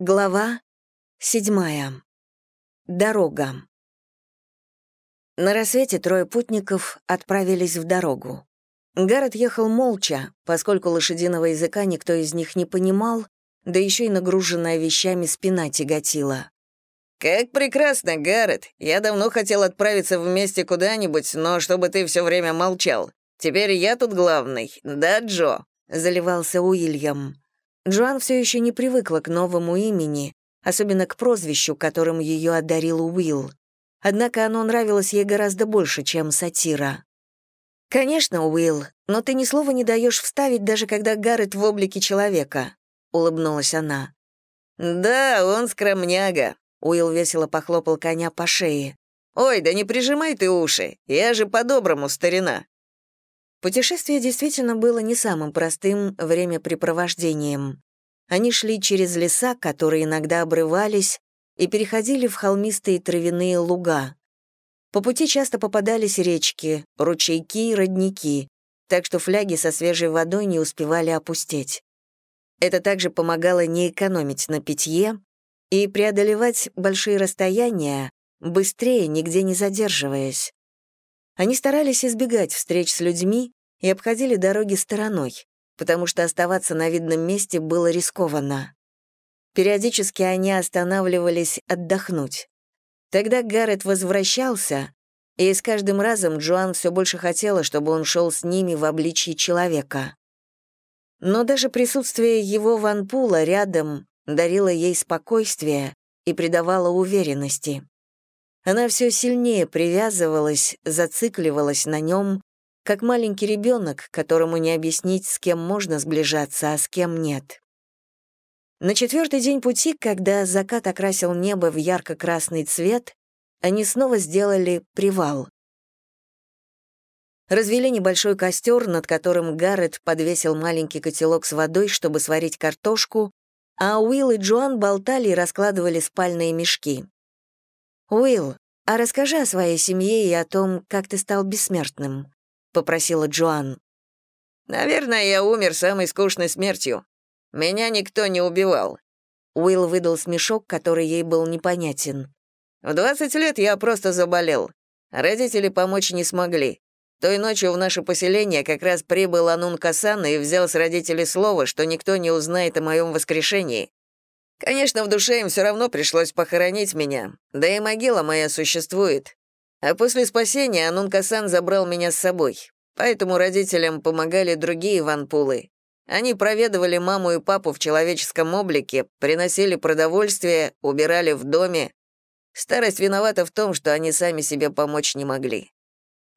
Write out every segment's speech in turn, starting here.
Глава седьмая. Дорога. На рассвете трое путников отправились в дорогу. Гаррет ехал молча, поскольку лошадиного языка никто из них не понимал, да еще и нагруженная вещами спина тяготила. «Как прекрасно, Гаррет! Я давно хотел отправиться вместе куда-нибудь, но чтобы ты все время молчал. Теперь я тут главный, да, Джо?» — заливался Уильям. Джоан все еще не привыкла к новому имени, особенно к прозвищу, которым ее одарил Уилл. Однако оно нравилось ей гораздо больше, чем сатира. «Конечно, Уилл, но ты ни слова не даешь вставить, даже когда Гаррет в облике человека», — улыбнулась она. «Да, он скромняга», — Уилл весело похлопал коня по шее. «Ой, да не прижимай ты уши, я же по-доброму, старина». Путешествие действительно было не самым простым времяпрепровождением. Они шли через леса, которые иногда обрывались, и переходили в холмистые травяные луга. По пути часто попадались речки, ручейки и родники, так что фляги со свежей водой не успевали опустеть. Это также помогало не экономить на питье и преодолевать большие расстояния, быстрее, нигде не задерживаясь. Они старались избегать встреч с людьми и обходили дороги стороной, потому что оставаться на видном месте было рискованно. Периодически они останавливались отдохнуть. Тогда Гаррет возвращался, и с каждым разом Джоан все больше хотела, чтобы он шел с ними в обличии человека. Но даже присутствие его ванпула рядом дарило ей спокойствие и придавало уверенности. Она все сильнее привязывалась, зацикливалась на нем, как маленький ребенок, которому не объяснить, с кем можно сближаться, а с кем нет. На четвертый день пути, когда закат окрасил небо в ярко-красный цвет, они снова сделали привал. Развели небольшой костер, над которым Гаррет подвесил маленький котелок с водой, чтобы сварить картошку, а Уилл и Джоан болтали и раскладывали спальные мешки. «Уилл, а расскажи о своей семье и о том, как ты стал бессмертным», — попросила Джоан. «Наверное, я умер самой скучной смертью. Меня никто не убивал». Уилл выдал смешок, который ей был непонятен. «В 20 лет я просто заболел. Родители помочь не смогли. Той ночью в наше поселение как раз прибыл Анун Касан и взял с родителей слово, что никто не узнает о моем воскрешении. Конечно, в душе им все равно пришлось похоронить меня, да и могила моя существует. А после спасения Анункасан забрал меня с собой, поэтому родителям помогали другие ванпулы. Они проведывали маму и папу в человеческом облике, приносили продовольствие, убирали в доме. Старость виновата в том, что они сами себе помочь не могли.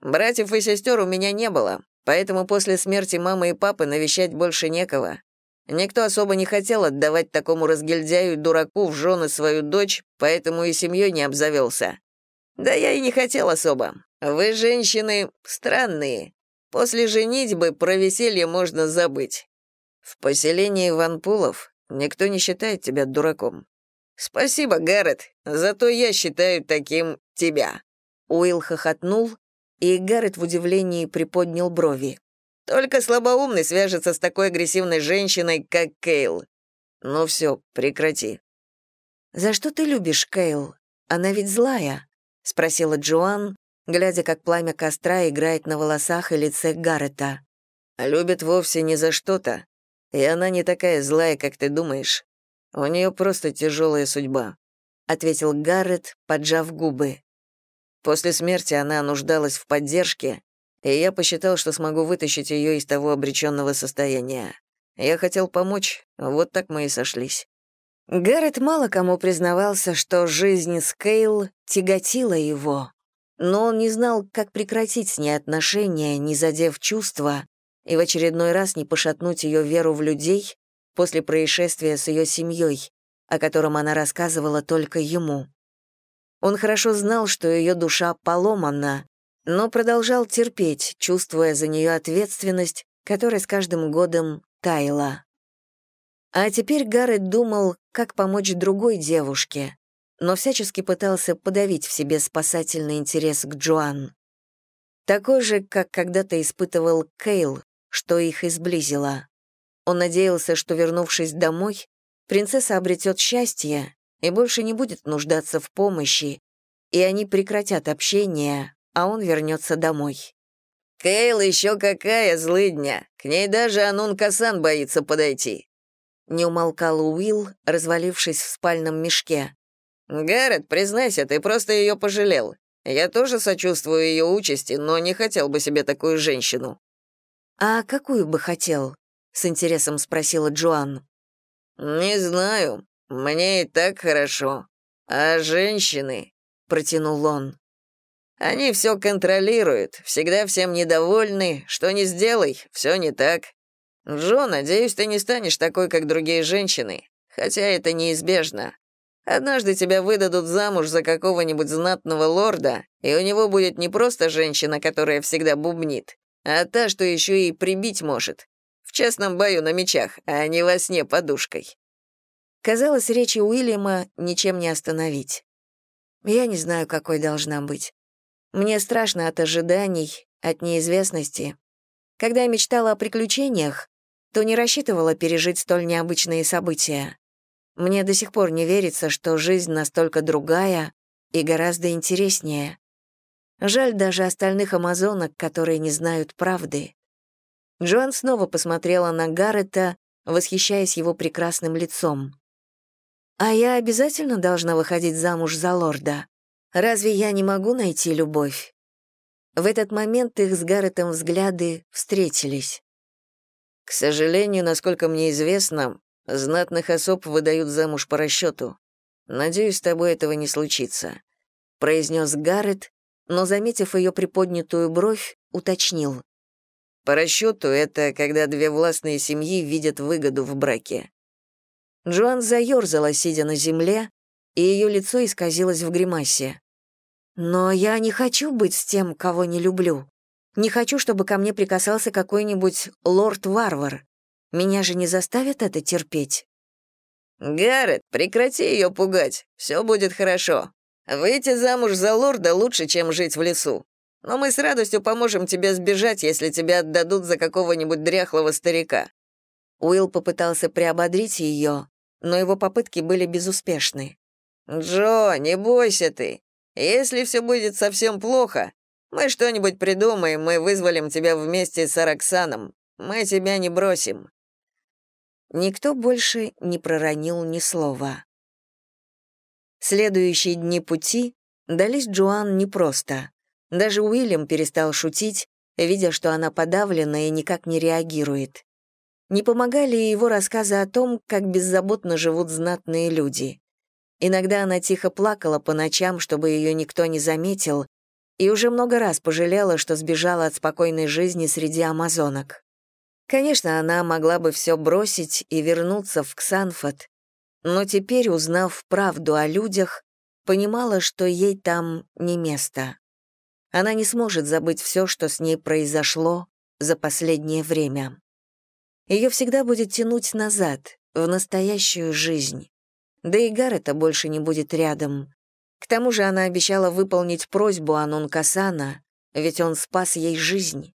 Братьев и сестер у меня не было, поэтому после смерти мамы и папы навещать больше некого. Никто особо не хотел отдавать такому разгильдяю и дураку в жены свою дочь, поэтому и семьей не обзавелся. Да я и не хотел особо. Вы, женщины, странные. После женитьбы про веселье можно забыть. В поселении Ванпулов никто не считает тебя дураком. Спасибо, Гаррет, зато я считаю таким тебя. Уилл хохотнул, и Гаррет в удивлении приподнял брови. Только слабоумный свяжется с такой агрессивной женщиной, как Кейл. Ну все, прекрати. «За что ты любишь Кейл? Она ведь злая», — спросила Джоан, глядя, как пламя костра играет на волосах и лице Гаррета. «Любит вовсе не за что-то, и она не такая злая, как ты думаешь. У нее просто тяжелая судьба», — ответил Гаррет, поджав губы. После смерти она нуждалась в поддержке, и я посчитал, что смогу вытащить ее из того обреченного состояния. Я хотел помочь, вот так мы и сошлись. Гаррет мало кому признавался, что жизнь с Кейл тяготила его, но он не знал, как прекратить с ней отношения, не задев чувства, и в очередной раз не пошатнуть ее веру в людей после происшествия с ее семьей, о котором она рассказывала только ему. Он хорошо знал, что ее душа поломана, но продолжал терпеть, чувствуя за нее ответственность, которая с каждым годом таяла. А теперь Гаррет думал, как помочь другой девушке, но всячески пытался подавить в себе спасательный интерес к Джоан. Такой же, как когда-то испытывал Кейл, что их изблизило. Он надеялся, что, вернувшись домой, принцесса обретет счастье и больше не будет нуждаться в помощи, и они прекратят общение, а он вернется домой. «Кейл еще какая злыдня! К ней даже Анун Касан боится подойти!» Не умолкал Уилл, развалившись в спальном мешке. «Гаррет, признайся, ты просто ее пожалел. Я тоже сочувствую ее участи, но не хотел бы себе такую женщину». «А какую бы хотел?» — с интересом спросила Джоан. «Не знаю. Мне и так хорошо. А женщины...» — протянул он. «Они все контролируют, всегда всем недовольны. Что не сделай, все не так. Джо, надеюсь, ты не станешь такой, как другие женщины. Хотя это неизбежно. Однажды тебя выдадут замуж за какого-нибудь знатного лорда, и у него будет не просто женщина, которая всегда бубнит, а та, что еще и прибить может. В честном бою на мечах, а не во сне подушкой». Казалось, речи Уильяма ничем не остановить. Я не знаю, какой должна быть. Мне страшно от ожиданий, от неизвестности. Когда я мечтала о приключениях, то не рассчитывала пережить столь необычные события. Мне до сих пор не верится, что жизнь настолько другая и гораздо интереснее. Жаль даже остальных амазонок, которые не знают правды. Джоан снова посмотрела на Гаррета, восхищаясь его прекрасным лицом. «А я обязательно должна выходить замуж за лорда? Разве я не могу найти любовь?» В этот момент их с Гарретом взгляды встретились. «К сожалению, насколько мне известно, знатных особ выдают замуж по расчету. Надеюсь, с тобой этого не случится», — произнес Гаррет, но, заметив ее приподнятую бровь, уточнил. «По расчету это когда две властные семьи видят выгоду в браке». Джоан заерзала, сидя на земле, и ее лицо исказилось в гримасе. Но я не хочу быть с тем, кого не люблю. Не хочу, чтобы ко мне прикасался какой-нибудь лорд-варвар. Меня же не заставят это терпеть. Гаррет, прекрати ее пугать. Все будет хорошо. Выйти замуж за лорда лучше, чем жить в лесу. Но мы с радостью поможем тебе сбежать, если тебя отдадут за какого-нибудь дряхлого старика». Уилл попытался приободрить ее, но его попытки были безуспешны. «Джо, не бойся ты. Если все будет совсем плохо, мы что-нибудь придумаем, мы вызволим тебя вместе с Араксаном. Мы тебя не бросим». Никто больше не проронил ни слова. Следующие дни пути дались Джоан непросто. Даже Уильям перестал шутить, видя, что она подавлена и никак не реагирует. Не помогали и его рассказы о том, как беззаботно живут знатные люди. Иногда она тихо плакала по ночам, чтобы ее никто не заметил, и уже много раз пожалела, что сбежала от спокойной жизни среди амазонок. Конечно, она могла бы все бросить и вернуться в Ксанфот, но теперь, узнав правду о людях, понимала, что ей там не место. Она не сможет забыть все, что с ней произошло за последнее время. Ее всегда будет тянуть назад, в настоящую жизнь. Да и Гаррета больше не будет рядом. К тому же она обещала выполнить просьбу Анун Касана, ведь он спас ей жизнь.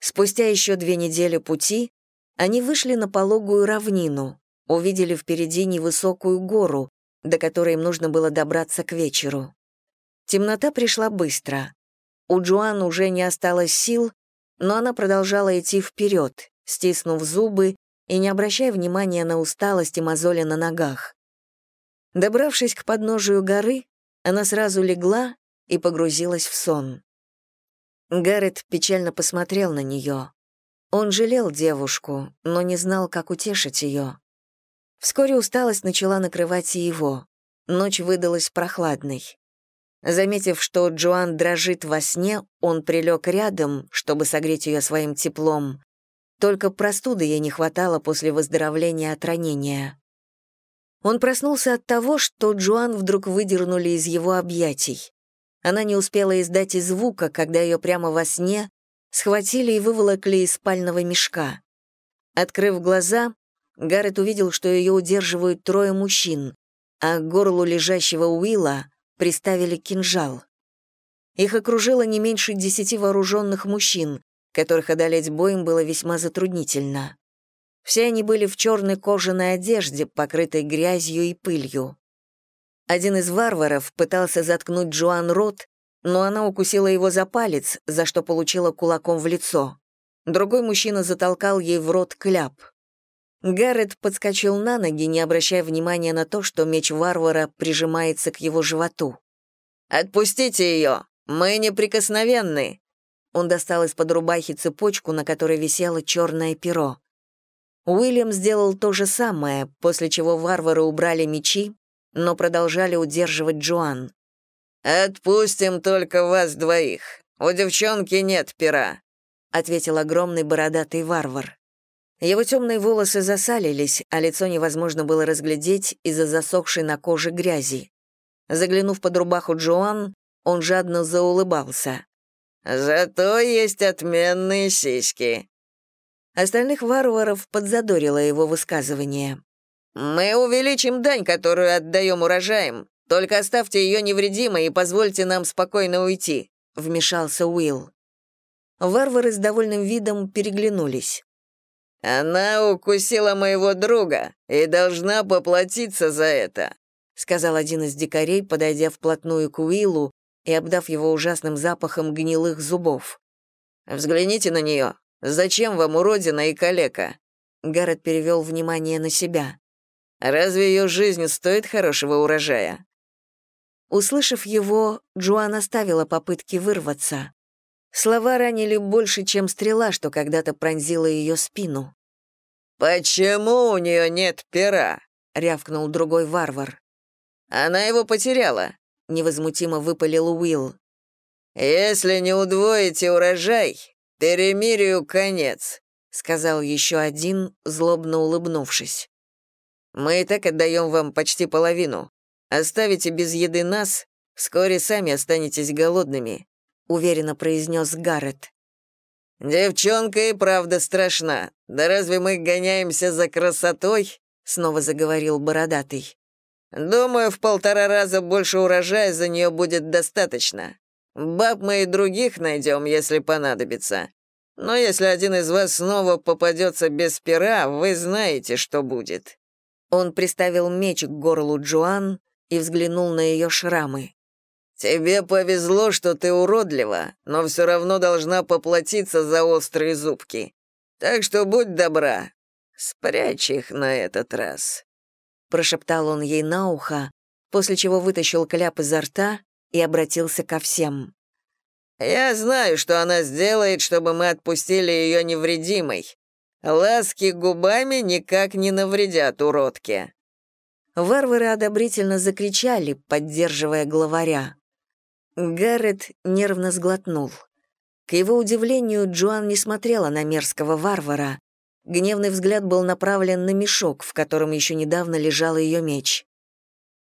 Спустя еще две недели пути они вышли на пологую равнину, увидели впереди невысокую гору, до которой им нужно было добраться к вечеру. Темнота пришла быстро. У Джоан уже не осталось сил, но она продолжала идти вперед, стиснув зубы и не обращая внимания на усталость и мозоли на ногах. Добравшись к подножию горы, она сразу легла и погрузилась в сон. Гаррет печально посмотрел на нее. Он жалел девушку, но не знал, как утешить ее. Вскоре усталость начала накрывать и его. Ночь выдалась прохладной. Заметив, что Джоан дрожит во сне, он прилег рядом, чтобы согреть ее своим теплом, только простуды ей не хватало после выздоровления от ранения. Он проснулся от того, что Джоан вдруг выдернули из его объятий. Она не успела издать и звука, когда ее прямо во сне схватили и выволокли из спального мешка. Открыв глаза, Гаррет увидел, что ее удерживают трое мужчин, а к горлу лежащего Уилла приставили кинжал. Их окружило не меньше десяти вооруженных мужчин, которых одолеть боем было весьма затруднительно. Все они были в черной кожаной одежде, покрытой грязью и пылью. Один из варваров пытался заткнуть Джоан рот, но она укусила его за палец, за что получила кулаком в лицо. Другой мужчина затолкал ей в рот кляп. Гаррет подскочил на ноги, не обращая внимания на то, что меч варвара прижимается к его животу. «Отпустите ее! Мы неприкосновенны!» Он достал из-под рубахи цепочку, на которой висело черное перо. Уильям сделал то же самое, после чего варвары убрали мечи, но продолжали удерживать Джоан. «Отпустим только вас двоих. У девчонки нет пера», — ответил огромный бородатый варвар. Его темные волосы засалились, а лицо невозможно было разглядеть из-за засохшей на коже грязи. Заглянув под рубаху Джоан, он жадно заулыбался. «Зато есть отменные сиськи». Остальных варваров подзадорило его высказывание. «Мы увеличим дань, которую отдаем урожаям. Только оставьте ее невредимой и позвольте нам спокойно уйти», — вмешался Уилл. Варвары с довольным видом переглянулись. «Она укусила моего друга и должна поплатиться за это», сказал один из дикарей, подойдя вплотную к Уиллу и обдав его ужасным запахом гнилых зубов. «Взгляните на нее. Зачем вам уродина и калека?» Гаррет перевел внимание на себя. Разве ее жизнь стоит хорошего урожая?» Услышав его, Джоан оставила попытки вырваться. Слова ранили больше, чем стрела, что когда-то пронзила ее спину. «Почему у нее нет пера?» — рявкнул другой варвар. «Она его потеряла», — невозмутимо выпалил Уилл. «Если не удвоите урожай, перемирию конец», — сказал еще один, злобно улыбнувшись. Мы и так отдаем вам почти половину. Оставите без еды нас, вскоре сами останетесь голодными», — уверенно произнес Гаррет. «Девчонка и правда страшна. Да разве мы гоняемся за красотой?» — снова заговорил Бородатый. «Думаю, в полтора раза больше урожая за нее будет достаточно. Баб мы и других найдем, если понадобится. Но если один из вас снова попадется без пера, вы знаете, что будет». Он приставил меч к горлу Джоан и взглянул на ее шрамы. «Тебе повезло, что ты уродлива, но все равно должна поплатиться за острые зубки. Так что будь добра, спрячь их на этот раз», — прошептал он ей на ухо, после чего вытащил кляп изо рта и обратился ко всем. «Я знаю, что она сделает, чтобы мы отпустили ее невредимой, Ласки губами никак не навредят уродке». Варвары одобрительно закричали, поддерживая главаря. Гаррет нервно сглотнул. К его удивлению, Джоан не смотрела на мерзкого варвара. Гневный взгляд был направлен на мешок, в котором еще недавно лежал ее меч.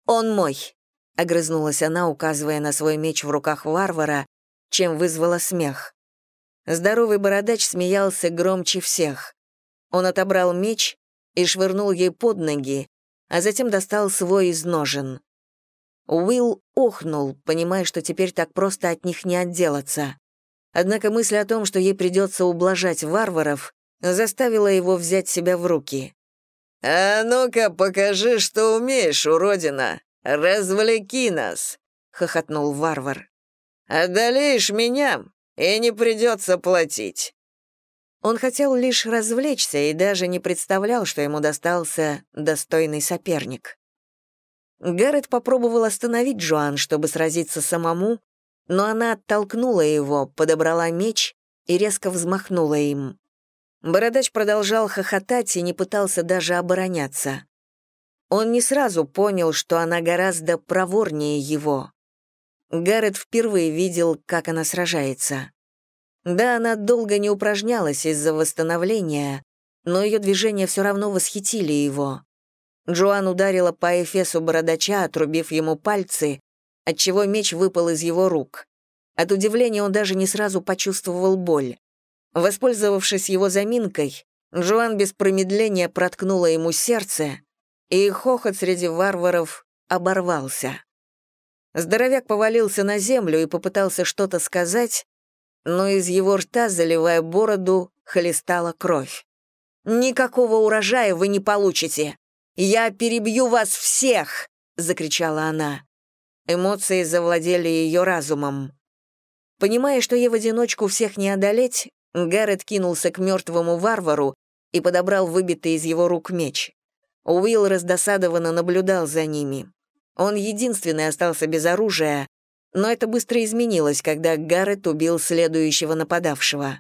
«Он мой», — огрызнулась она, указывая на свой меч в руках варвара, чем вызвала смех. Здоровый бородач смеялся громче всех. Он отобрал меч и швырнул ей под ноги, а затем достал свой из ножен. Уилл охнул, понимая, что теперь так просто от них не отделаться. Однако мысль о том, что ей придется ублажать варваров, заставила его взять себя в руки. «А ну-ка, покажи, что умеешь, уродина! Развлеки нас!» — хохотнул варвар. «Одолеешь меня, и не придется платить. Он хотел лишь развлечься и даже не представлял, что ему достался достойный соперник. Гаррет попробовал остановить Джоан, чтобы сразиться самому, но она оттолкнула его, подобрала меч и резко взмахнула им. Бородач продолжал хохотать и не пытался даже обороняться. Он не сразу понял, что она гораздо проворнее его. Гаррет впервые видел, как она сражается. Да, она долго не упражнялась из-за восстановления, но ее движения все равно восхитили его. Джоан ударила по эфесу бородача, отрубив ему пальцы, отчего меч выпал из его рук. От удивления он даже не сразу почувствовал боль. Воспользовавшись его заминкой, Джоан без промедления проткнула ему сердце, и хохот среди варваров оборвался. Здоровяк повалился на землю и попытался что-то сказать, но из его рта, заливая бороду, хлестала кровь. Никакого урожая вы не получите! Я перебью вас всех!» — закричала она. Эмоции завладели ее разумом. Понимая, что ей в одиночку всех не одолеть, Гаррет кинулся к мертвому варвару и подобрал выбитый из его рук меч. Уилл раздосадованно наблюдал за ними. Он единственный остался без оружия, но это быстро изменилось, когда Гаррет убил следующего нападавшего.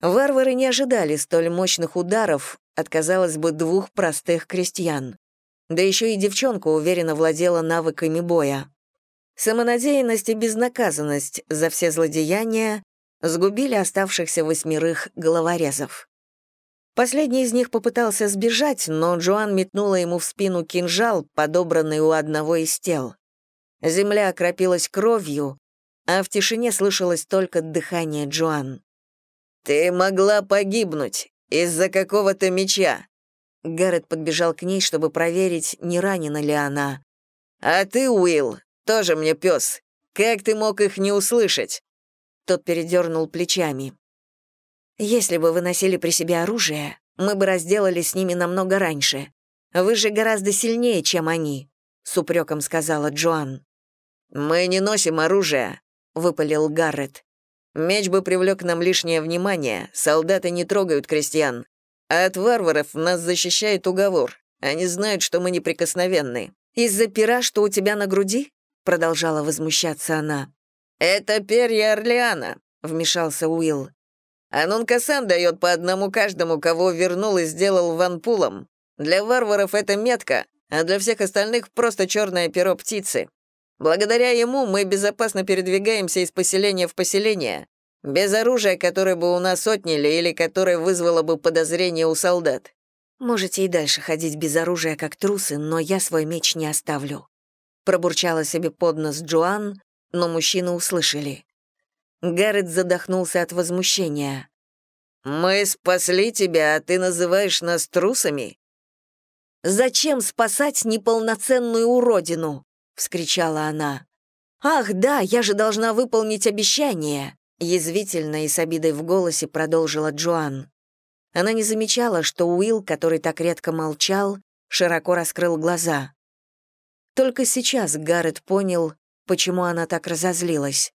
Варвары не ожидали столь мощных ударов от, казалось бы, двух простых крестьян. Да еще и девчонка уверенно владела навыками боя. Самонадеянность и безнаказанность за все злодеяния сгубили оставшихся восьмерых головорезов. Последний из них попытался сбежать, но Джоан метнула ему в спину кинжал, подобранный у одного из тел. Земля окропилась кровью, а в тишине слышалось только дыхание Джоан. «Ты могла погибнуть из-за какого-то меча!» Гаррет подбежал к ней, чтобы проверить, не ранена ли она. «А ты, Уилл, тоже мне пес. Как ты мог их не услышать?» Тот передернул плечами. «Если бы вы носили при себе оружие, мы бы разделались с ними намного раньше. Вы же гораздо сильнее, чем они», — с упреком сказала Джоан. «Мы не носим оружие», — выпалил Гаррет. «Меч бы привлек нам лишнее внимание, солдаты не трогают крестьян. А от варваров нас защищает уговор. Они знают, что мы неприкосновенны. Из-за пера, что у тебя на груди?» — продолжала возмущаться она. «Это перья Орлеана», — вмешался Уилл. Анункасан дает по одному каждому, кого вернул и сделал ванпулом. Для варваров это метка, а для всех остальных просто черное перо птицы. Благодаря ему мы безопасно передвигаемся из поселения в поселение, без оружия, которое бы у нас отняли или которое вызвало бы подозрение у солдат. Можете и дальше ходить без оружия, как трусы, но я свой меч не оставлю. Пробурчала себе под нос Джоан, но мужчины услышали. Гаррет задохнулся от возмущения. «Мы спасли тебя, а ты называешь нас трусами?» «Зачем спасать неполноценную уродину?» — вскричала она. «Ах, да, я же должна выполнить обещание!» Язвительно и с обидой в голосе продолжила Джоан. Она не замечала, что Уилл, который так редко молчал, широко раскрыл глаза. Только сейчас Гаррет понял, почему она так разозлилась.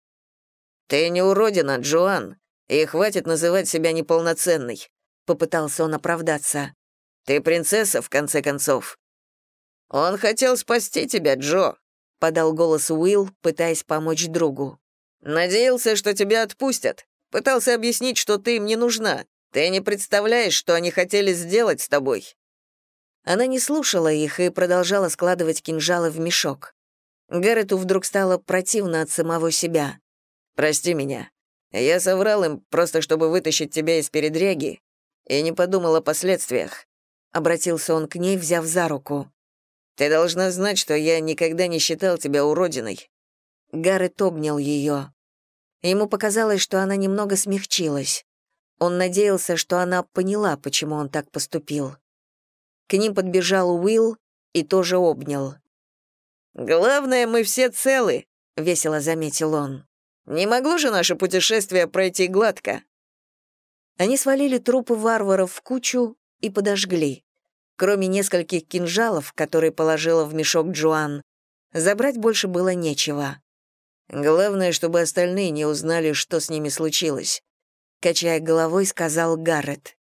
«Ты не уродина, Джоан, и хватит называть себя неполноценной», — попытался он оправдаться. «Ты принцесса, в конце концов». «Он хотел спасти тебя, Джо», — подал голос Уилл, пытаясь помочь другу. «Надеялся, что тебя отпустят. Пытался объяснить, что ты им не нужна. Ты не представляешь, что они хотели сделать с тобой». Она не слушала их и продолжала складывать кинжалы в мешок. Гаррету вдруг стало противно от самого себя. Прости меня. Я соврал им, просто чтобы вытащить тебя из передряги, и не подумал о последствиях». Обратился он к ней, взяв за руку. «Ты должна знать, что я никогда не считал тебя уродиной». Гаррет обнял ее. Ему показалось, что она немного смягчилась. Он надеялся, что она поняла, почему он так поступил. К ним подбежал Уилл и тоже обнял. «Главное, мы все целы», — весело заметил он. Не могло же наше путешествие пройти гладко?» Они свалили трупы варваров в кучу и подожгли. Кроме нескольких кинжалов, которые положила в мешок Джоан, забрать больше было нечего. Главное, чтобы остальные не узнали, что с ними случилось. Качая головой, сказал Гаррет.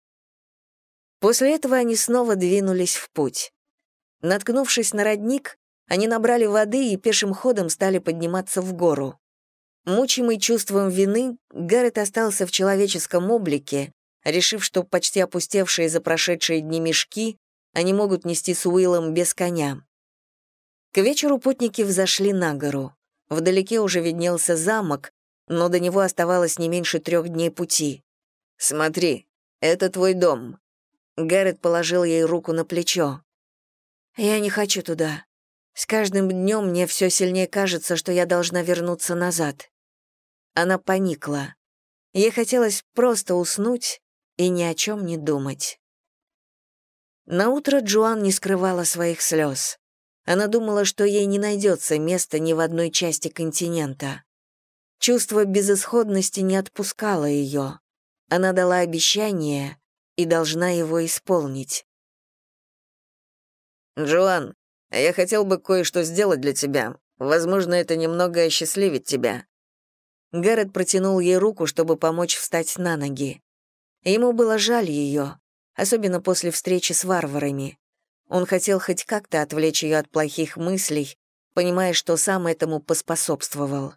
После этого они снова двинулись в путь. Наткнувшись на родник, они набрали воды и пешим ходом стали подниматься в гору. Мучимый чувством вины, Гаррет остался в человеческом облике, решив, что почти опустевшие за прошедшие дни мешки они могут нести с Уиллом без коня. К вечеру путники взошли на гору. Вдалеке уже виднелся замок, но до него оставалось не меньше трех дней пути. «Смотри, это твой дом». Гаррет положил ей руку на плечо. «Я не хочу туда. С каждым днем мне все сильнее кажется, что я должна вернуться назад. Она поникла. Ей хотелось просто уснуть и ни о чем не думать. Наутро Джоан не скрывала своих слез. Она думала, что ей не найдется места ни в одной части континента. Чувство безысходности не отпускало ее. Она дала обещание, и должна его исполнить. «Джоан, я хотел бы кое-что сделать для тебя. Возможно, это немного осчастливит тебя». Гаррет протянул ей руку, чтобы помочь встать на ноги. Ему было жаль ее, особенно после встречи с варварами. Он хотел хоть как-то отвлечь ее от плохих мыслей, понимая, что сам этому поспособствовал.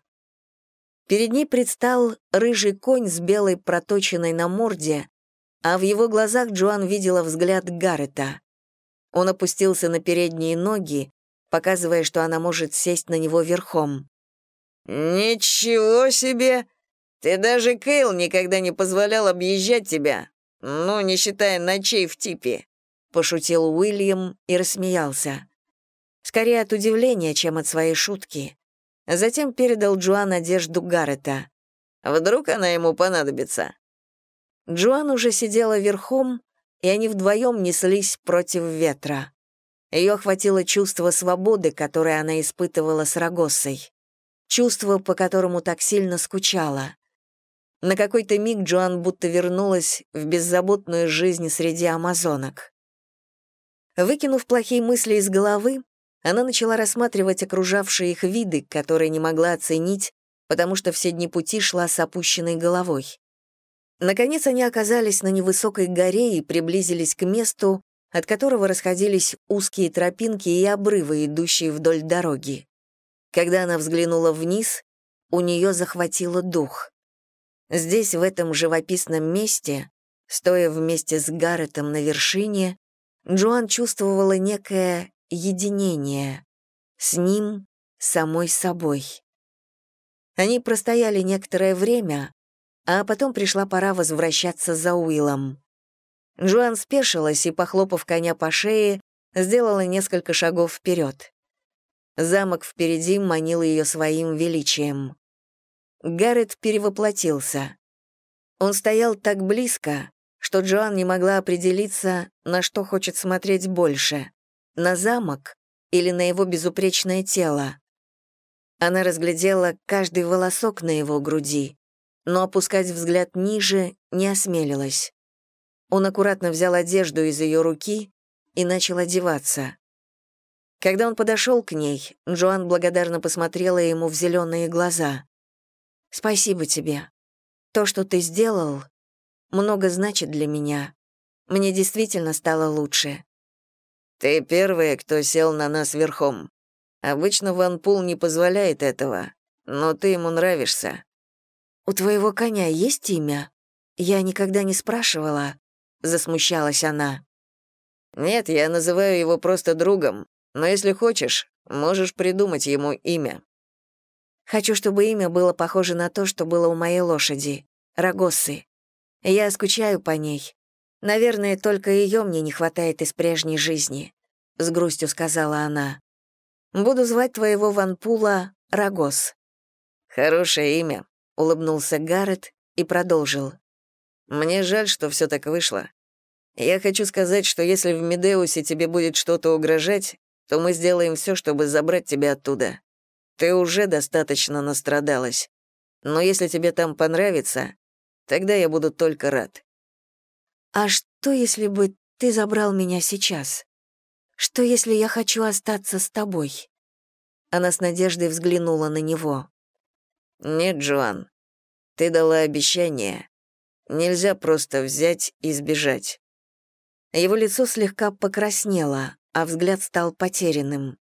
Перед ней предстал рыжий конь с белой проточенной на морде, а в его глазах Джоан видела взгляд Гаррета. Он опустился на передние ноги, показывая, что она может сесть на него верхом. «Ничего себе! Ты даже Кейл никогда не позволял объезжать тебя, ну, не считая ночей в типе», — пошутил Уильям и рассмеялся. Скорее от удивления, чем от своей шутки. Затем передал Джоан одежду Гаррета. «Вдруг она ему понадобится?» Джоан уже сидела верхом, и они вдвоем неслись против ветра. Ее охватило чувство свободы, которое она испытывала с Рагоссой. Чувство, по которому так сильно скучала. На какой-то миг Джоан будто вернулась в беззаботную жизнь среди амазонок. Выкинув плохие мысли из головы, она начала рассматривать окружавшие их виды, которые не могла оценить, потому что все дни пути шла с опущенной головой. Наконец они оказались на невысокой горе и приблизились к месту, от которого расходились узкие тропинки и обрывы, идущие вдоль дороги. Когда она взглянула вниз, у нее захватило дух. Здесь, в этом живописном месте, стоя вместе с Гарретом на вершине, Джоан чувствовала некое единение с ним, самой собой. Они простояли некоторое время, а потом пришла пора возвращаться за Уиллом. Джоан спешилась и, похлопав коня по шее, сделала несколько шагов вперед. Замок впереди манил ее своим величием. Гаррет перевоплотился. Он стоял так близко, что Джоан не могла определиться, на что хочет смотреть больше — на замок или на его безупречное тело. Она разглядела каждый волосок на его груди, но опускать взгляд ниже не осмелилась. Он аккуратно взял одежду из ее руки и начал одеваться. Когда он подошел к ней, Джоан благодарно посмотрела ему в зеленые глаза. «Спасибо тебе. То, что ты сделал, много значит для меня. Мне действительно стало лучше». «Ты первая, кто сел на нас верхом. Обычно Ван Пул не позволяет этого, но ты ему нравишься. «У твоего коня есть имя? Я никогда не спрашивала», — засмущалась она. «Нет, я называю его просто другом, но если хочешь, можешь придумать ему имя». «Хочу, чтобы имя было похоже на то, что было у моей лошади, Рагоссы. Я скучаю по ней. Наверное, только ее мне не хватает из прежней жизни», — с грустью сказала она. «Буду звать твоего Ванпула Рагос». «Хорошее имя», — улыбнулся Гаррет и продолжил. «Мне жаль, что все так вышло. Я хочу сказать, что если в Медеусе тебе будет что-то угрожать, то мы сделаем все, чтобы забрать тебя оттуда. Ты уже достаточно настрадалась. Но если тебе там понравится, тогда я буду только рад». «А что, если бы ты забрал меня сейчас? Что, если я хочу остаться с тобой?» Она с надеждой взглянула на него. «Нет, Джоан, ты дала обещание. Нельзя просто взять и сбежать». Его лицо слегка покраснело, а взгляд стал потерянным.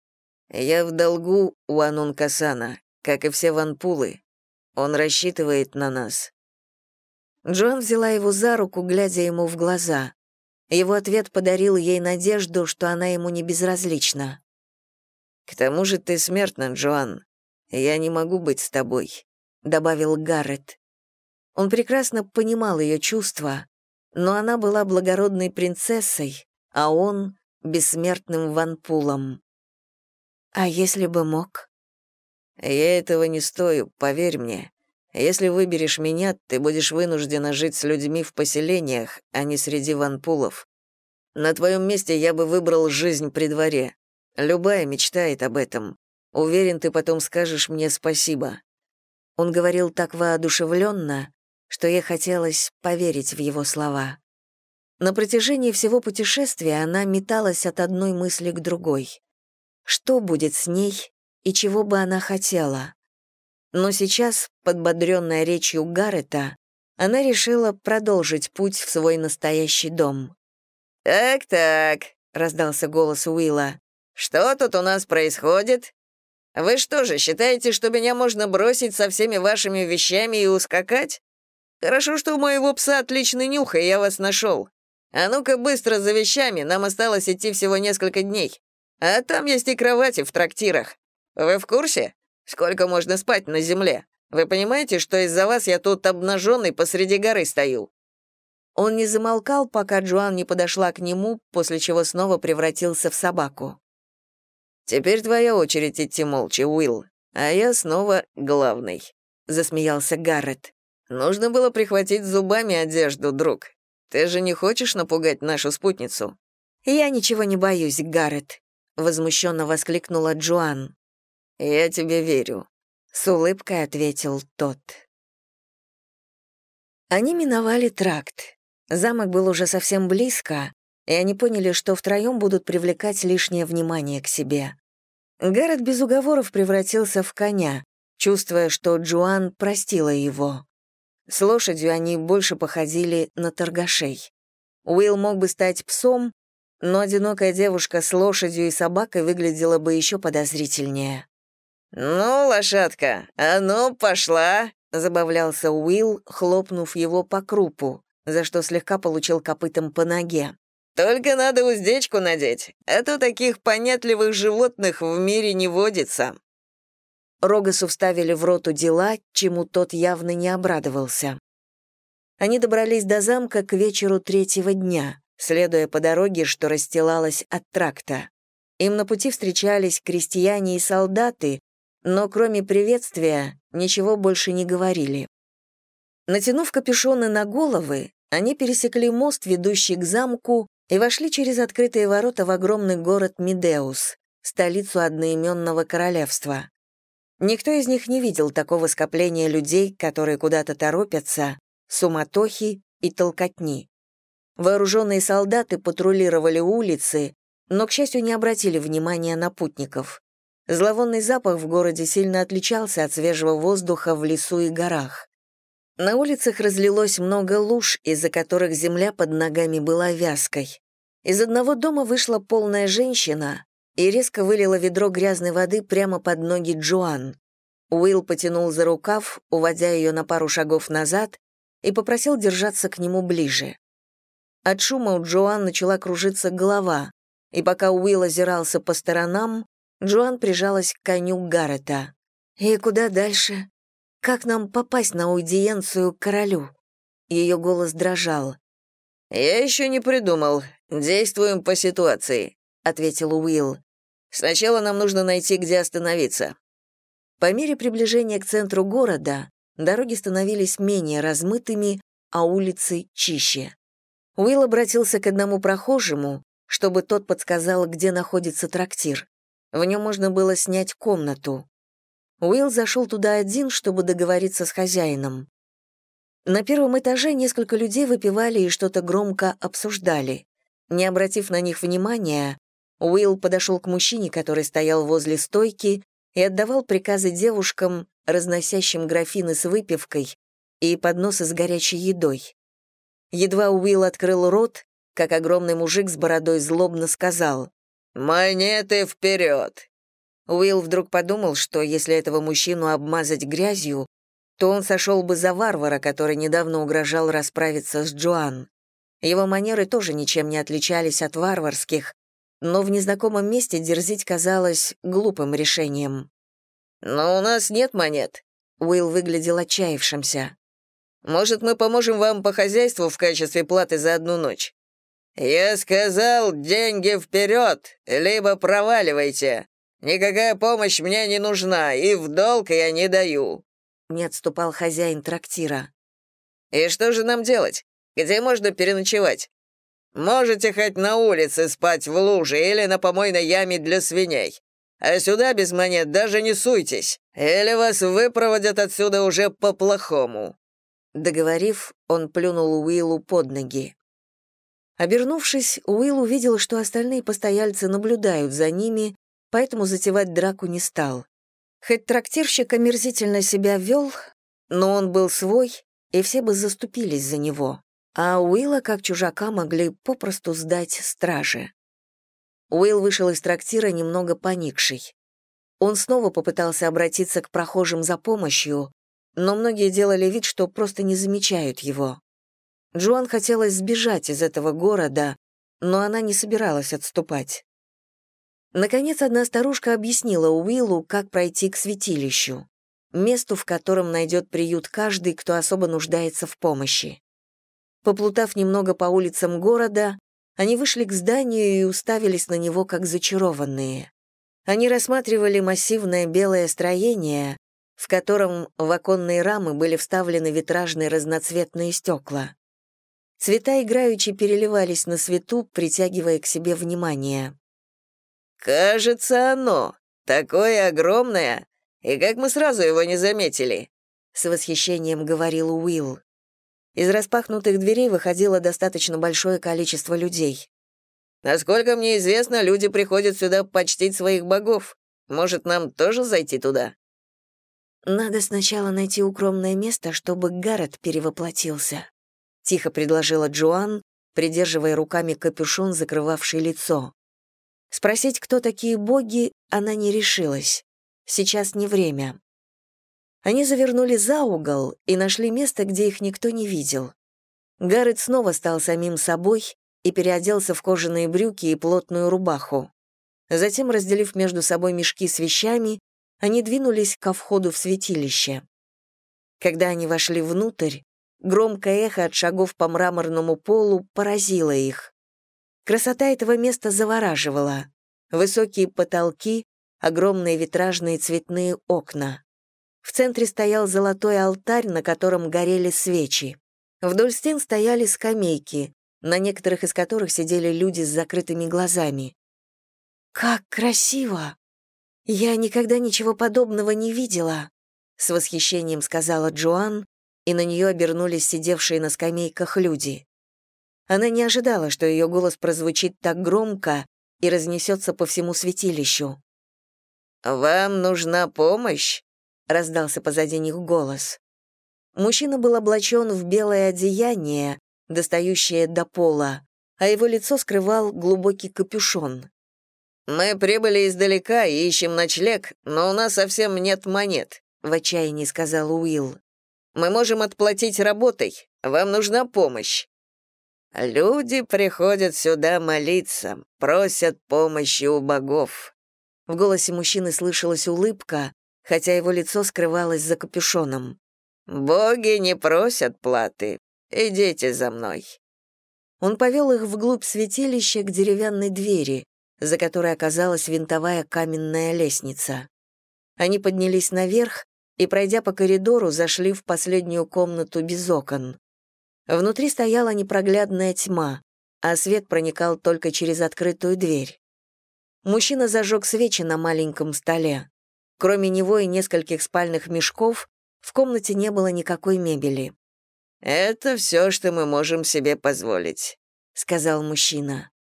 «Я в долгу у Анун Касана, как и все ванпулы. Он рассчитывает на нас». Джоан взяла его за руку, глядя ему в глаза. Его ответ подарил ей надежду, что она ему не безразлична. «К тому же ты смертна, Джоан. Я не могу быть с тобой. — добавил Гаррет. Он прекрасно понимал ее чувства, но она была благородной принцессой, а он — бессмертным ванпулом. «А если бы мог?» «Я этого не стою, поверь мне. Если выберешь меня, ты будешь вынуждена жить с людьми в поселениях, а не среди ванпулов. На твоем месте я бы выбрал жизнь при дворе. Любая мечтает об этом. Уверен, ты потом скажешь мне спасибо. Он говорил так воодушевленно, что ей хотелось поверить в его слова. На протяжении всего путешествия она металась от одной мысли к другой. Что будет с ней и чего бы она хотела? Но сейчас, подбодренная речью Гаррета, она решила продолжить путь в свой настоящий дом. «Так-так», — раздался голос Уилла. «Что тут у нас происходит? Вы что же, считаете, что меня можно бросить со всеми вашими вещами и ускакать? Хорошо, что у моего пса отличный нюх, и я вас нашел. А ну-ка быстро за вещами, нам осталось идти всего несколько дней. А там есть и кровати в трактирах. Вы в курсе? Сколько можно спать на земле? Вы понимаете, что из-за вас я тут обнаженный посреди горы стою?» Он не замолкал, пока Джоан не подошла к нему, после чего снова превратился в собаку. «Теперь твоя очередь идти молча, Уилл, а я снова главный», — засмеялся Гаррет. «Нужно было прихватить зубами одежду, друг. Ты же не хочешь напугать нашу спутницу?» «Я ничего не боюсь, Гаррет», — возмущенно воскликнула Джоан. «Я тебе верю», — с улыбкой ответил тот. Они миновали тракт. Замок был уже совсем близко, и они поняли, что втроем будут привлекать лишнее внимание к себе. Гаррет без уговоров превратился в коня, чувствуя, что Джоан простила его. С лошадью они больше походили на торгашей. Уилл мог бы стать псом, но одинокая девушка с лошадью и собакой выглядела бы еще подозрительнее. «Ну, лошадка, а ну, пошла!» — забавлялся Уилл, хлопнув его по крупу, за что слегка получил копытом по ноге. «Только надо уздечку надеть, а то таких понятливых животных в мире не водится». Рогасу вставили в роту дела, чему тот явно не обрадовался. Они добрались до замка к вечеру третьего дня, следуя по дороге, что расстилалась от тракта. Им на пути встречались крестьяне и солдаты, но кроме приветствия ничего больше не говорили. Натянув капюшоны на головы, они пересекли мост, ведущий к замку, и вошли через открытые ворота в огромный город Мидеус, столицу одноименного королевства. Никто из них не видел такого скопления людей, которые куда-то торопятся, суматохи и толкотни. Вооруженные солдаты патрулировали улицы, но, к счастью, не обратили внимания на путников. Зловонный запах в городе сильно отличался от свежего воздуха в лесу и горах. На улицах разлилось много луж, из-за которых земля под ногами была вязкой. Из одного дома вышла полная женщина и резко вылила ведро грязной воды прямо под ноги Джоан. Уилл потянул за рукав, уводя ее на пару шагов назад, и попросил держаться к нему ближе. От шума у Джоан начала кружиться голова, и пока Уилл озирался по сторонам, Джоан прижалась к коню Гаррета. «И куда дальше? Как нам попасть на аудиенцию к королю?» Ее голос дрожал. «Я еще не придумал. Действуем по ситуации», — ответил Уилл. «Сначала нам нужно найти, где остановиться». По мере приближения к центру города дороги становились менее размытыми, а улицы — чище. Уилл обратился к одному прохожему, чтобы тот подсказал, где находится трактир. В нем можно было снять комнату. Уилл зашел туда один, чтобы договориться с хозяином. На первом этаже несколько людей выпивали и что-то громко обсуждали. Не обратив на них внимания, Уилл подошел к мужчине, который стоял возле стойки, и отдавал приказы девушкам, разносящим графины с выпивкой и подносы с горячей едой. Едва Уилл открыл рот, как огромный мужик с бородой злобно сказал «Монеты вперед!» Уилл вдруг подумал, что если этого мужчину обмазать грязью, то он сошел бы за варвара, который недавно угрожал расправиться с Джоан. Его манеры тоже ничем не отличались от варварских, но в незнакомом месте дерзить казалось глупым решением. «Но у нас нет монет», — Уилл выглядел отчаявшимся. «Может, мы поможем вам по хозяйству в качестве платы за одну ночь?» «Я сказал, деньги вперед, либо проваливайте. Никакая помощь мне не нужна, и в долг я не даю», — не отступал хозяин трактира. «И что же нам делать? Где можно переночевать? Можете хоть на улице спать в луже или на помойной яме для свиней. А сюда без монет даже не суйтесь, или вас выпроводят отсюда уже по-плохому». Договорив, он плюнул Уиллу под ноги. Обернувшись, Уилл увидел, что остальные постояльцы наблюдают за ними, поэтому затевать драку не стал. Хоть трактирщик омерзительно себя вел, но он был свой, и все бы заступились за него, а Уилла, как чужака, могли попросту сдать страже. Уилл вышел из трактира немного поникший. Он снова попытался обратиться к прохожим за помощью, но многие делали вид, что просто не замечают его. Джоан хотелось сбежать из этого города, но она не собиралась отступать. Наконец, одна старушка объяснила Уиллу, как пройти к святилищу, месту, в котором найдет приют каждый, кто особо нуждается в помощи. Поплутав немного по улицам города, они вышли к зданию и уставились на него как зачарованные. Они рассматривали массивное белое строение, в котором в оконные рамы были вставлены витражные разноцветные стекла. Цвета играючи переливались на свету, притягивая к себе внимание. «Кажется, оно. Такое огромное. И как мы сразу его не заметили?» С восхищением говорил Уилл. Из распахнутых дверей выходило достаточно большое количество людей. «Насколько мне известно, люди приходят сюда почтить своих богов. Может, нам тоже зайти туда?» «Надо сначала найти укромное место, чтобы Гаррет перевоплотился», — тихо предложила Джоан, придерживая руками капюшон, закрывавший лицо. Спросить, кто такие боги, она не решилась. Сейчас не время. Они завернули за угол и нашли место, где их никто не видел. Гаррет снова стал самим собой и переоделся в кожаные брюки и плотную рубаху. Затем, разделив между собой мешки с вещами, они двинулись ко входу в святилище. Когда они вошли внутрь, громкое эхо от шагов по мраморному полу поразило их. Красота этого места завораживала. Высокие потолки, огромные витражные цветные окна. В центре стоял золотой алтарь, на котором горели свечи. Вдоль стен стояли скамейки, на некоторых из которых сидели люди с закрытыми глазами. «Как красиво! Я никогда ничего подобного не видела», — с восхищением сказала Джоан, и на нее обернулись сидевшие на скамейках люди. Она не ожидала, что ее голос прозвучит так громко и разнесется по всему святилищу. «Вам нужна помощь?» раздался позади них голос. Мужчина был облачен в белое одеяние, достающее до пола, а его лицо скрывал глубокий капюшон. «Мы прибыли издалека и ищем ночлег, но у нас совсем нет монет», — в отчаянии сказал Уилл. «Мы можем отплатить работой. Вам нужна помощь». «Люди приходят сюда молиться, просят помощи у богов». В голосе мужчины слышалась улыбка, хотя его лицо скрывалось за капюшоном. «Боги не просят платы. Идите за мной». Он повел их вглубь святилища к деревянной двери, за которой оказалась винтовая каменная лестница. Они поднялись наверх и, пройдя по коридору, зашли в последнюю комнату без окон. Внутри стояла непроглядная тьма, а свет проникал только через открытую дверь. Мужчина зажег свечи на маленьком столе. Кроме него и нескольких спальных мешков, в комнате не было никакой мебели. «Это все, что мы можем себе позволить», — сказал мужчина.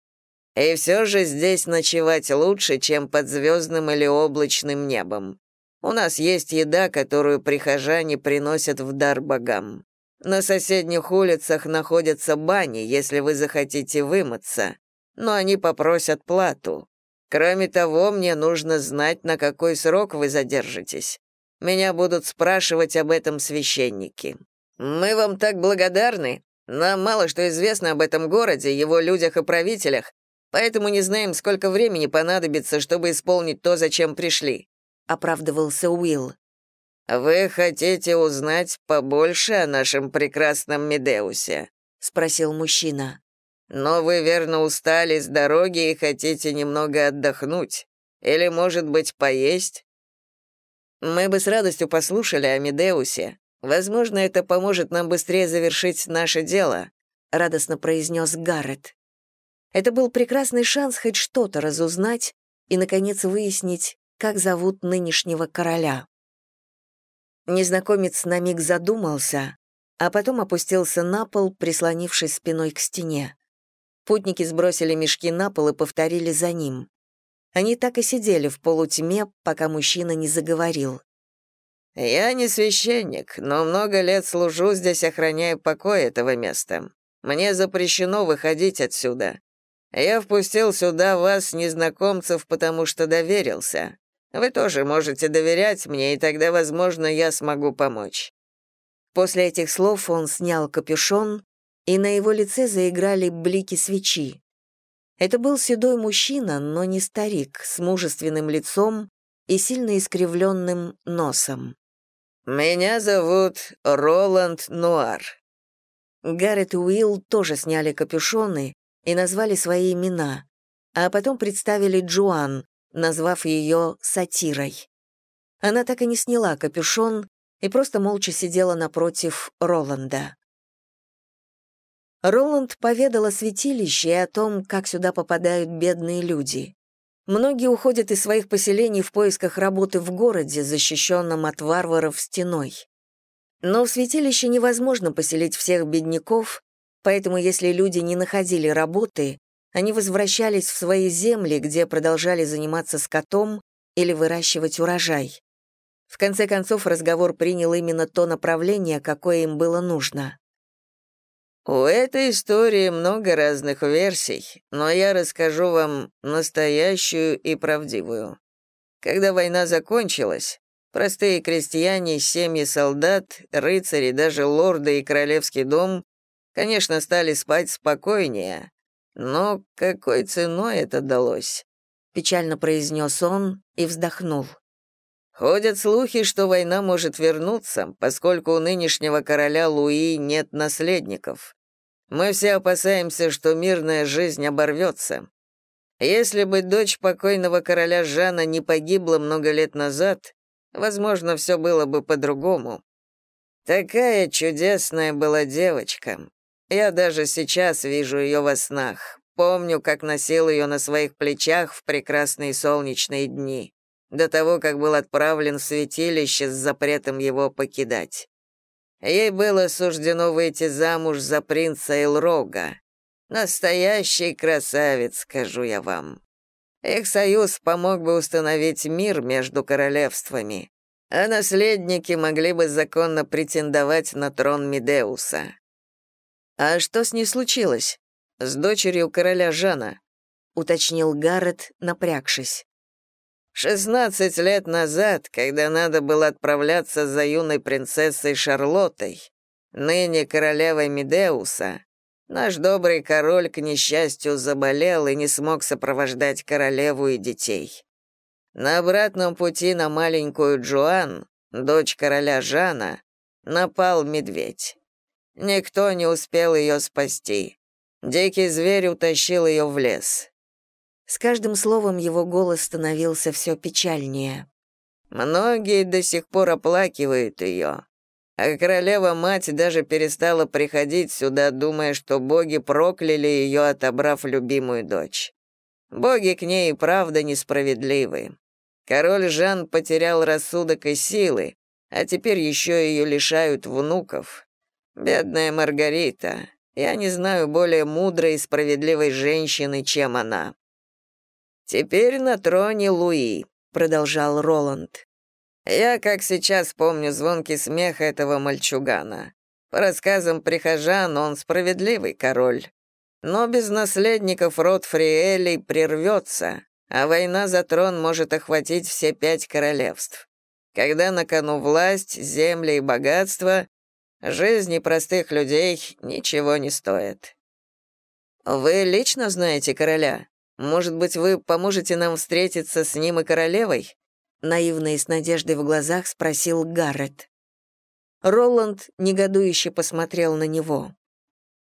«И все же здесь ночевать лучше, чем под звездным или облачным небом. У нас есть еда, которую прихожане приносят в дар богам. На соседних улицах находятся бани, если вы захотите вымыться, но они попросят плату. Кроме того, мне нужно знать, на какой срок вы задержитесь. Меня будут спрашивать об этом священники. Мы вам так благодарны. Нам мало что известно об этом городе, его людях и правителях, поэтому не знаем, сколько времени понадобится, чтобы исполнить то, зачем пришли», — оправдывался Уилл. «Вы хотите узнать побольше о нашем прекрасном Медеусе?» — спросил мужчина. Но вы верно устали с дороги и хотите немного отдохнуть. Или, может быть, поесть? Мы бы с радостью послушали о Медеусе. Возможно, это поможет нам быстрее завершить наше дело, радостно произнес Гаррет. Это был прекрасный шанс хоть что-то разузнать и, наконец, выяснить, как зовут нынешнего короля. Незнакомец на миг задумался, а потом опустился на пол, прислонившись спиной к стене. Путники сбросили мешки на пол и повторили за ним. Они так и сидели в полутьме, пока мужчина не заговорил. «Я не священник, но много лет служу здесь, охраняя покой этого места. Мне запрещено выходить отсюда. Я впустил сюда вас, незнакомцев, потому что доверился. Вы тоже можете доверять мне, и тогда, возможно, я смогу помочь». После этих слов он снял капюшон, и на его лице заиграли блики свечи. Это был седой мужчина, но не старик, с мужественным лицом и сильно искривленным носом. «Меня зовут Роланд Нуар». Гаррет и Уилл тоже сняли капюшоны и назвали свои имена, а потом представили Джоан, назвав ее сатирой. Она так и не сняла капюшон и просто молча сидела напротив Роланда. Роланд поведал о святилище и о том, как сюда попадают бедные люди. Многие уходят из своих поселений в поисках работы в городе, защищенном от варваров стеной. Но в святилище невозможно поселить всех бедняков, поэтому если люди не находили работы, они возвращались в свои земли, где продолжали заниматься скотом или выращивать урожай. В конце концов, разговор принял именно то направление, какое им было нужно. У этой истории много разных версий, но я расскажу вам настоящую и правдивую. Когда война закончилась, простые крестьяне, семьи солдат, рыцари, даже лорды и королевский дом, конечно, стали спать спокойнее. Но какой ценой это далось? Печально произнес он и вздохнул. Ходят слухи, что война может вернуться, поскольку у нынешнего короля Луи нет наследников. Мы все опасаемся, что мирная жизнь оборвется. Если бы дочь покойного короля Жана не погибла много лет назад, возможно, все было бы по-другому. Такая чудесная была девочка. Я даже сейчас вижу ее во снах. Помню, как носил ее на своих плечах в прекрасные солнечные дни до того, как был отправлен в святилище с запретом его покидать. Ей было суждено выйти замуж за принца Элрога. Настоящий красавец, скажу я вам. Их союз помог бы установить мир между королевствами, а наследники могли бы законно претендовать на трон Медеуса. «А что с ней случилось? С дочерью короля Жана?» — уточнил Гаррет, напрягшись. Шестнадцать лет назад, когда надо было отправляться за юной принцессой Шарлоттой, ныне королевой Медеуса, наш добрый король, к несчастью, заболел и не смог сопровождать королеву и детей. На обратном пути на маленькую Джоан, дочь короля Жана, напал медведь. Никто не успел ее спасти. Дикий зверь утащил ее в лес. С каждым словом его голос становился все печальнее. «Многие до сих пор оплакивают ее, а королева-мать даже перестала приходить сюда, думая, что боги прокляли ее, отобрав любимую дочь. Боги к ней и правда несправедливы. Король Жан потерял рассудок и силы, а теперь еще ее лишают внуков. Бедная Маргарита, я не знаю более мудрой и справедливой женщины, чем она. «Теперь на троне Луи», — продолжал Роланд. «Я, как сейчас, помню звонкий смех этого мальчугана. По рассказам прихожан, он справедливый король. Но без наследников род Фриэлей прервется, а война за трон может охватить все пять королевств. Когда на кону власть, земли и богатство, жизни простых людей ничего не стоят». «Вы лично знаете короля?» Может быть, вы поможете нам встретиться с ним и королевой?» Наивно и с надеждой в глазах спросил Гаррет. Роланд негодующе посмотрел на него.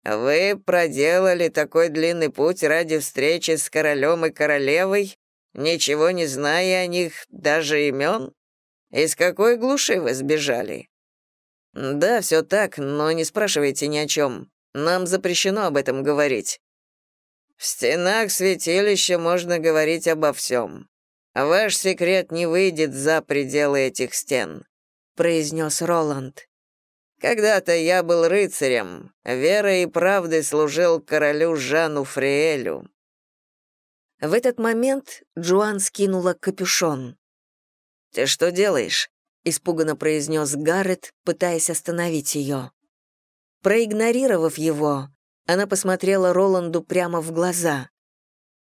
«Вы проделали такой длинный путь ради встречи с королем и королевой, ничего не зная о них, даже имен? Из какой глуши вы сбежали?» «Да, все так, но не спрашивайте ни о чем. Нам запрещено об этом говорить. В стенах святилища можно говорить обо всем. Ваш секрет не выйдет за пределы этих стен», — произнес Роланд. Когда-то я был рыцарем, верой и правдой служил королю Жану Фриэлю». В этот момент Джоан скинула капюшон. «Ты что делаешь?» — испуганно произнес Гаррет, пытаясь остановить ее. Проигнорировав его, она посмотрела Роланду прямо в глаза.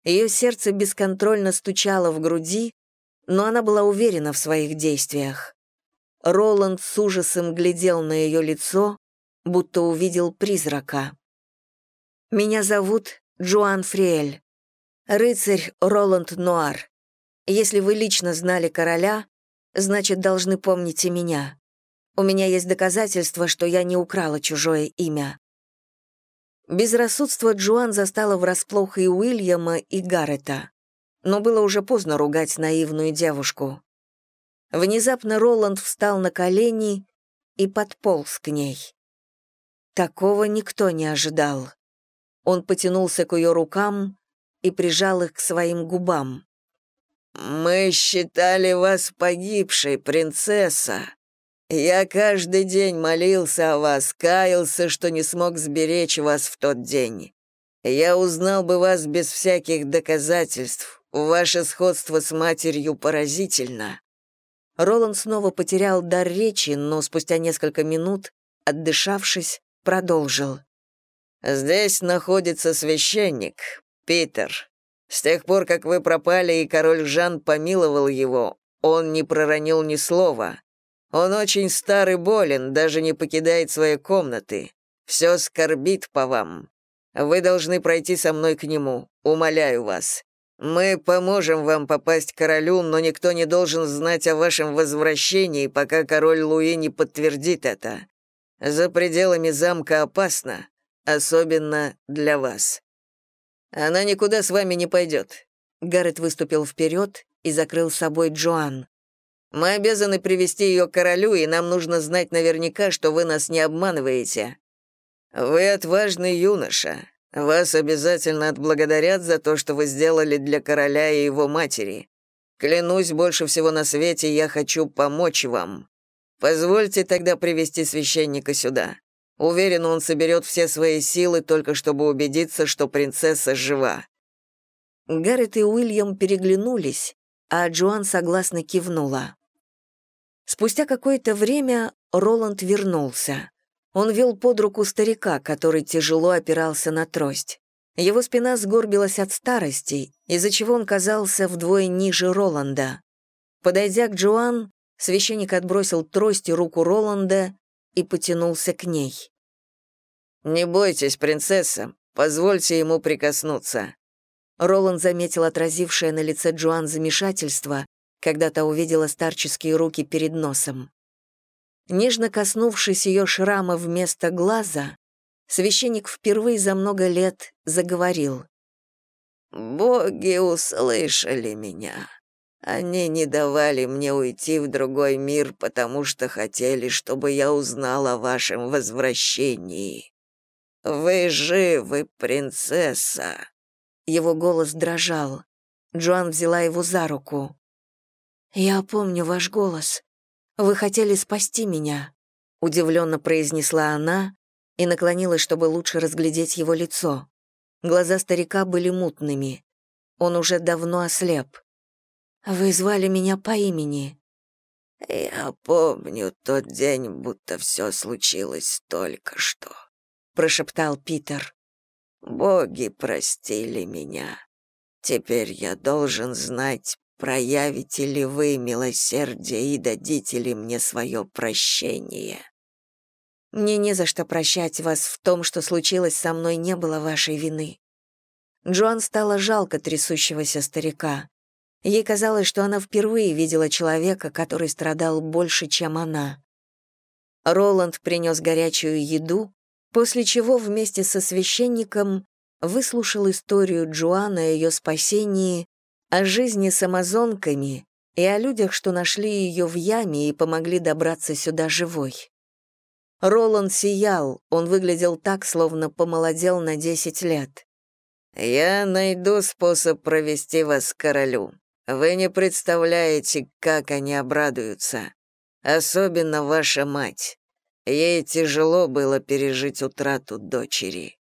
Ее сердце бесконтрольно стучало в груди, но она была уверена в своих действиях. Роланд с ужасом глядел на ее лицо, будто увидел призрака. «Меня зовут Джоан Фриэль, рыцарь Роланд Нуар. Если вы лично знали короля, значит, должны помнить и меня. У меня есть доказательства, что я не украла чужое имя». Безрассудство Джоан застало врасплох и Уильяма, и Гаррета. Но было уже поздно ругать наивную девушку. Внезапно Роланд встал на колени и подполз к ней. Такого никто не ожидал. Он потянулся к ее рукам и прижал их к своим губам. «Мы считали вас погибшей, принцесса. Я каждый день молился о вас, каялся, что не смог сберечь вас в тот день. Я узнал бы вас без всяких доказательств. Ваше сходство с матерью поразительно. Роланд снова потерял дар речи, но спустя несколько минут, отдышавшись, продолжил. «Здесь находится священник, Питер. С тех пор, как вы пропали, и король Жан помиловал его, он не проронил ни слова. Он очень стар и болен, даже не покидает своей комнаты. Все скорбит по вам. Вы должны пройти со мной к нему, умоляю вас. Мы поможем вам попасть к королю, но никто не должен знать о вашем возвращении, пока король Луи не подтвердит это. За пределами замка опасно, особенно для вас. Она никуда с вами не пойдет». Гаррет выступил вперед и закрыл собой Джоан. «Мы обязаны привести ее к королю, и нам нужно знать наверняка, что вы нас не обманываете. Вы отважный юноша, вас обязательно отблагодарят за то, что вы сделали для короля и его матери. Клянусь, больше всего на свете я хочу помочь вам. Позвольте тогда привести священника сюда. Уверен, он соберет все свои силы, только чтобы убедиться, что принцесса жива». Гаррет и Уильям переглянулись, а Джоан согласно кивнула. Спустя какое-то время Роланд вернулся. Он вел под руку старика, который тяжело опирался на трость. Его спина сгорбилась от старости, из-за чего он казался вдвое ниже Роланда. Подойдя к Джоан, священник отбросил трость и руку Роланда и потянулся к ней. «Не бойтесь, принцесса, позвольте ему прикоснуться». Роланд заметил отразившее на лице Джоан замешательство, когда та увидела старческие руки перед носом. Нежно коснувшись ее шрама вместо глаза, священник впервые за много лет заговорил. «Боги услышали меня. Они не давали мне уйти в другой мир, потому что хотели, чтобы я узнал о вашем возвращении. Вы живы, принцесса!» Его голос дрожал. Джоан взяла его за руку. «Я помню ваш голос. Вы хотели спасти меня», — удивленно произнесла она и наклонилась, чтобы лучше разглядеть его лицо. Глаза старика были мутными. Он уже давно ослеп. «Вы звали меня по имени». «Я помню тот день, будто все случилось только что», — прошептал Питер. «Боги простили меня. Теперь я должен знать, проявите ли вы милосердие и дадите ли мне свое прощение?» «Мне не за что прощать вас в том, что случилось со мной, не было вашей вины». Джоан стало жалко трясущегося старика. Ей казалось, что она впервые видела человека, который страдал больше, чем она. Роланд принес горячую еду, после чего вместе со священником выслушал историю Джоана и ее спасении о жизни с амазонками и о людях, что нашли ее в яме и помогли добраться сюда живой. Роланд сиял, он выглядел так, словно помолодел на десять лет. «Я найду способ провести вас к королю. Вы не представляете, как они обрадуются. Особенно ваша мать. Ей тяжело было пережить утрату дочери.